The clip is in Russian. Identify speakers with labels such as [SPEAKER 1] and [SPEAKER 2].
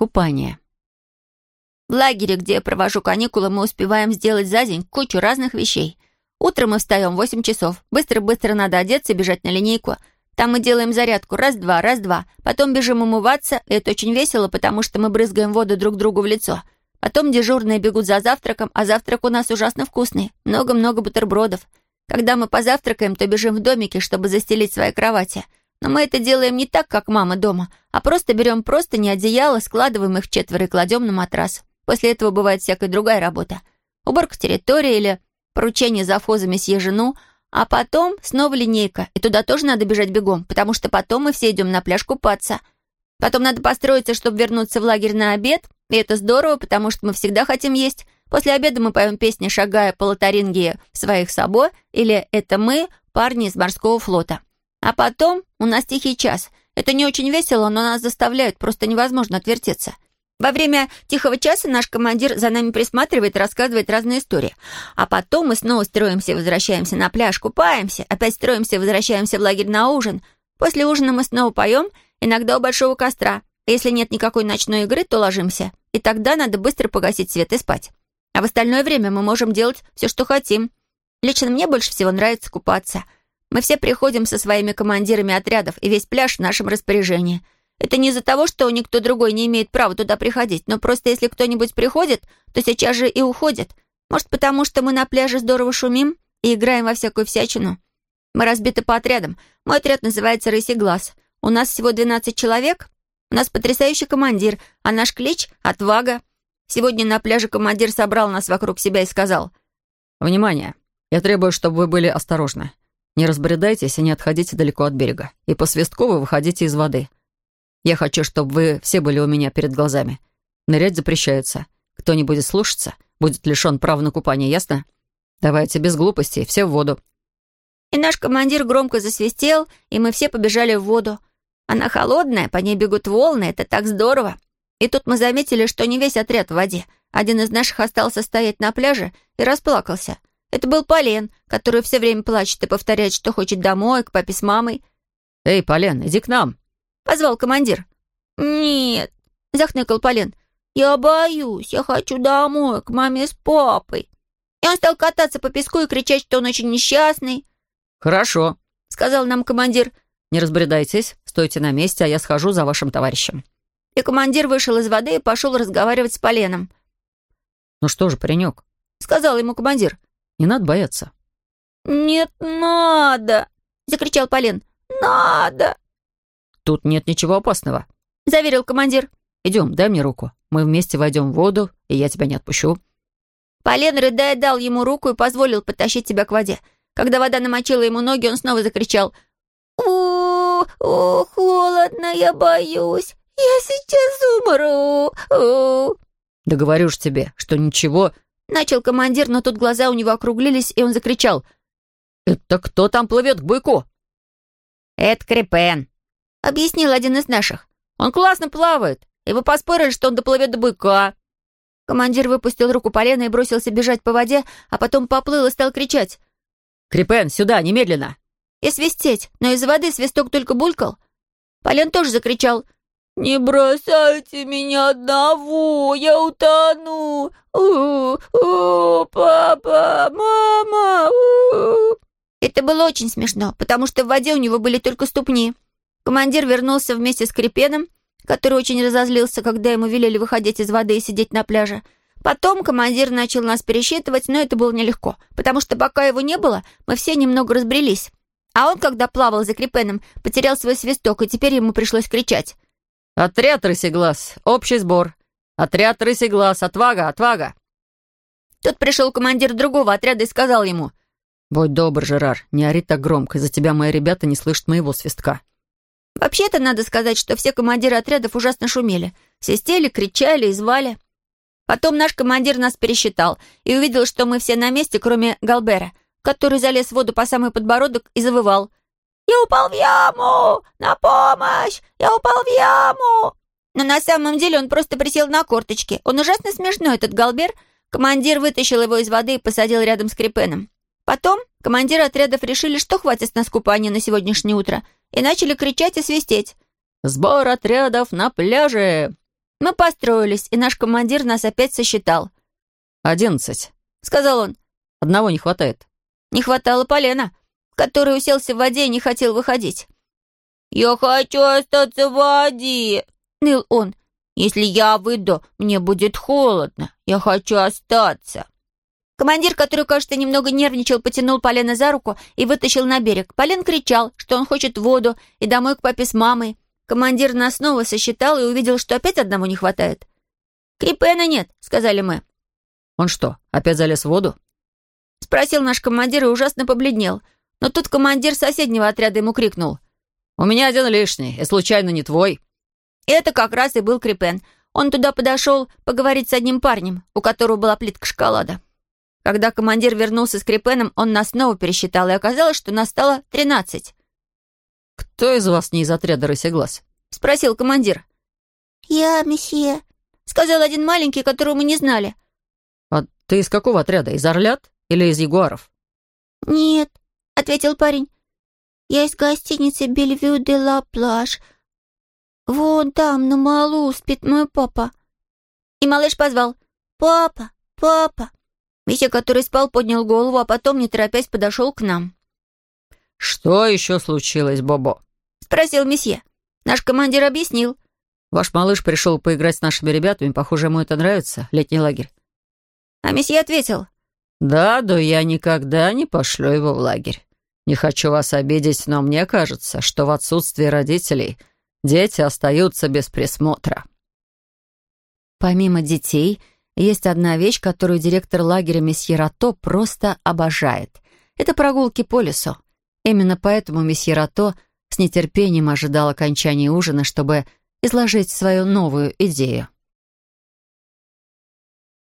[SPEAKER 1] Купание.
[SPEAKER 2] В лагере, где я провожу каникулы, мы успеваем сделать за день кучу разных вещей. Утром мы встаем в 8 часов. Быстро-быстро надо одеться и бежать на линейку. Там мы делаем зарядку раз-два, раз-два. Потом бежим умываться, это очень весело, потому что мы брызгаем воду друг другу в лицо. Потом дежурные бегут за завтраком, а завтрак у нас ужасно вкусный. Много-много бутербродов. Когда мы позавтракаем, то бежим в домике, чтобы застелить свои кровати. Но мы это делаем не так, как мама дома, а просто берем просто не одеяло, складываем их четверо и кладем на матрас. После этого бывает всякая другая работа. Уборка территории или поручение за фозами съе жену, а потом снова линейка, и туда тоже надо бежать бегом, потому что потом мы все идем на пляж купаться. Потом надо построиться, чтобы вернуться в лагерь на обед, и это здорово, потому что мы всегда хотим есть. После обеда мы поем песни, шагая по лотарингии в своих сабо, или «Это мы, парни из морского флота». А потом у нас тихий час. Это не очень весело, но нас заставляют, просто невозможно отвертеться. Во время тихого часа наш командир за нами присматривает рассказывает разные истории. А потом мы снова строимся и возвращаемся на пляж, купаемся, опять строимся и возвращаемся в лагерь на ужин. После ужина мы снова поем, иногда у большого костра. Если нет никакой ночной игры, то ложимся. И тогда надо быстро погасить свет и спать. А в остальное время мы можем делать все, что хотим. Лично мне больше всего нравится купаться. Мы все приходим со своими командирами отрядов, и весь пляж в нашем распоряжении. Это не из-за того, что никто другой не имеет права туда приходить, но просто если кто-нибудь приходит, то сейчас же и уходит. Может, потому что мы на пляже здорово шумим и играем во всякую всячину. Мы разбиты по отрядам. Мой отряд называется «Рыси глаз». У нас всего 12 человек. У нас потрясающий командир, а наш клич — «Отвага». Сегодня на пляже командир собрал нас вокруг себя и сказал.
[SPEAKER 1] «Внимание! Я требую, чтобы вы были осторожны. Не разбредайтесь и не отходите далеко от берега. И по свистку вы выходите из воды. Я хочу, чтобы вы все были у меня перед глазами. Нырять запрещается. Кто не будет слушаться, будет лишен права на купание, ясно? Давайте без глупостей, все в воду».
[SPEAKER 2] И наш командир громко засвистел, и мы все побежали в воду. Она холодная, по ней бегут волны, это так здорово. И тут мы заметили, что не весь отряд в воде. Один из наших остался стоять на пляже и расплакался. Это был Полен, который все время плачет и повторяет, что хочет домой, к папе с мамой.
[SPEAKER 1] «Эй, Полен, иди к нам!»
[SPEAKER 2] — позвал командир. «Нет», — захныкал Полен. «Я боюсь, я хочу домой, к маме с папой». И он стал кататься по песку и кричать, что он очень несчастный.
[SPEAKER 1] «Хорошо», —
[SPEAKER 2] сказал нам командир.
[SPEAKER 1] «Не разбредайтесь, стойте на месте, а я схожу за вашим товарищем».
[SPEAKER 2] И командир вышел из воды и пошел разговаривать с Поленом.
[SPEAKER 1] «Ну что же, паренек?»
[SPEAKER 2] — сказал ему командир.
[SPEAKER 1] «Не надо бояться».
[SPEAKER 2] «Нет, надо!» — закричал Полен. «Надо!»
[SPEAKER 1] «Тут нет ничего опасного», —
[SPEAKER 2] заверил командир.
[SPEAKER 1] «Идем, дай мне руку. Мы вместе войдем в воду, и я тебя не отпущу».
[SPEAKER 2] Полен, рыдая, дал ему руку и позволил потащить себя к воде. Когда вода намочила ему ноги, он снова закричал. «О, о, холодно, я боюсь. «Я сейчас умру!»
[SPEAKER 1] «Да говорю ж тебе, что ничего...»
[SPEAKER 2] Начал командир, но тут глаза у него округлились, и он закричал.
[SPEAKER 1] «Это кто там плывет к быку?»
[SPEAKER 2] «Это Крепен», — объяснил один из наших. «Он классно плавает, и вы поспорили, что он доплывет до быка». Командир выпустил руку полена и бросился бежать по воде, а потом поплыл и стал кричать.
[SPEAKER 1] «Крепен, сюда, немедленно!»
[SPEAKER 2] И свистеть, но из воды свисток только булькал. Полен тоже закричал. «Не бросайте меня одного, я утону! У-у, папа, мама! У-у. Это было очень смешно, потому что в воде у него были только ступни. Командир вернулся вместе с Крепеном, который очень разозлился, когда ему велели выходить из воды и сидеть на пляже. Потом командир начал нас пересчитывать, но это было нелегко, потому что пока его не было, мы все немного разбрелись. А он, когда плавал за Крепеном, потерял свой свисток, и теперь ему пришлось кричать.
[SPEAKER 1] «Отряд Рысеглаз! Общий сбор! Отряд Рысеглаз! Отвага! Отвага!»
[SPEAKER 2] Тут пришел командир другого отряда и сказал ему.
[SPEAKER 1] «Будь добр, Жерар, не ори так громко, из-за тебя мои ребята не слышат моего свистка».
[SPEAKER 2] Вообще-то надо сказать, что все командиры отрядов ужасно шумели. Свистели, кричали и звали. Потом наш командир нас пересчитал и увидел, что мы все на месте, кроме Галбера, который залез в воду по самый подбородок и завывал. «Я упал в яму! На помощь! Я упал в яму!» Но на самом деле он просто присел на корточки. Он ужасно смешной, этот Галбер. Командир вытащил его из воды и посадил рядом с Крепеном. Потом командиры отрядов решили, что хватит с нас купания на сегодняшнее утро, и начали кричать и свистеть.
[SPEAKER 1] «Сбор отрядов на пляже!»
[SPEAKER 2] Мы построились, и наш командир нас опять сосчитал.
[SPEAKER 1] «Одиннадцать», —
[SPEAKER 2] сказал он.
[SPEAKER 1] «Одного не хватает».
[SPEAKER 2] Не хватало полена, который уселся в воде и не хотел выходить. «Я хочу остаться в воде», — ныл он. «Если я выйду, мне будет холодно. Я хочу остаться». Командир, который, кажется, немного нервничал, потянул Полена за руку и вытащил на берег. Полен кричал, что он хочет воду и домой к папе с мамой. Командир нас снова сосчитал и увидел, что опять одному не хватает. «Крипена нет», — сказали мы.
[SPEAKER 1] «Он что, опять залез в воду?»
[SPEAKER 2] — спросил наш командир и ужасно побледнел. Но тут командир соседнего отряда ему крикнул.
[SPEAKER 1] «У меня один лишний, и случайно не твой».
[SPEAKER 2] Это как раз и был Крипен. Он туда подошел поговорить с одним парнем, у которого была плитка шоколада. Когда командир вернулся с Крипеном, он нас снова пересчитал, и оказалось, что нас стало тринадцать.
[SPEAKER 1] «Кто из вас не из отряда «Рысеглаз»?»
[SPEAKER 2] — спросил командир. «Я, месье», — сказал один маленький, которого мы не знали.
[SPEAKER 1] «А ты из какого отряда? Из орлят или из ягуаров?»
[SPEAKER 2] «Нет», — ответил парень. «Я из гостиницы «Бельвю де ла Плаж». Вон там, на малу, спит мой папа». И малыш позвал «Папа, папа». Митя, который спал, поднял голову, а потом, не торопясь, подошел к нам.
[SPEAKER 1] «Что еще случилось, Бобо?»
[SPEAKER 2] — спросил месье. Наш командир объяснил.
[SPEAKER 1] «Ваш малыш пришел поиграть с нашими ребятами. Похоже, ему это нравится, летний лагерь».
[SPEAKER 2] А месье ответил.
[SPEAKER 1] «Да, да я никогда не пошлю его в лагерь. Не хочу вас обидеть, но мне кажется, что в отсутствии родителей дети остаются без присмотра».
[SPEAKER 3] Помимо детей, есть одна вещь, которую директор лагеря месье Рато просто обожает. Это прогулки по лесу. Именно поэтому месье Рато с нетерпением ожидал окончания ужина, чтобы изложить свою новую идею.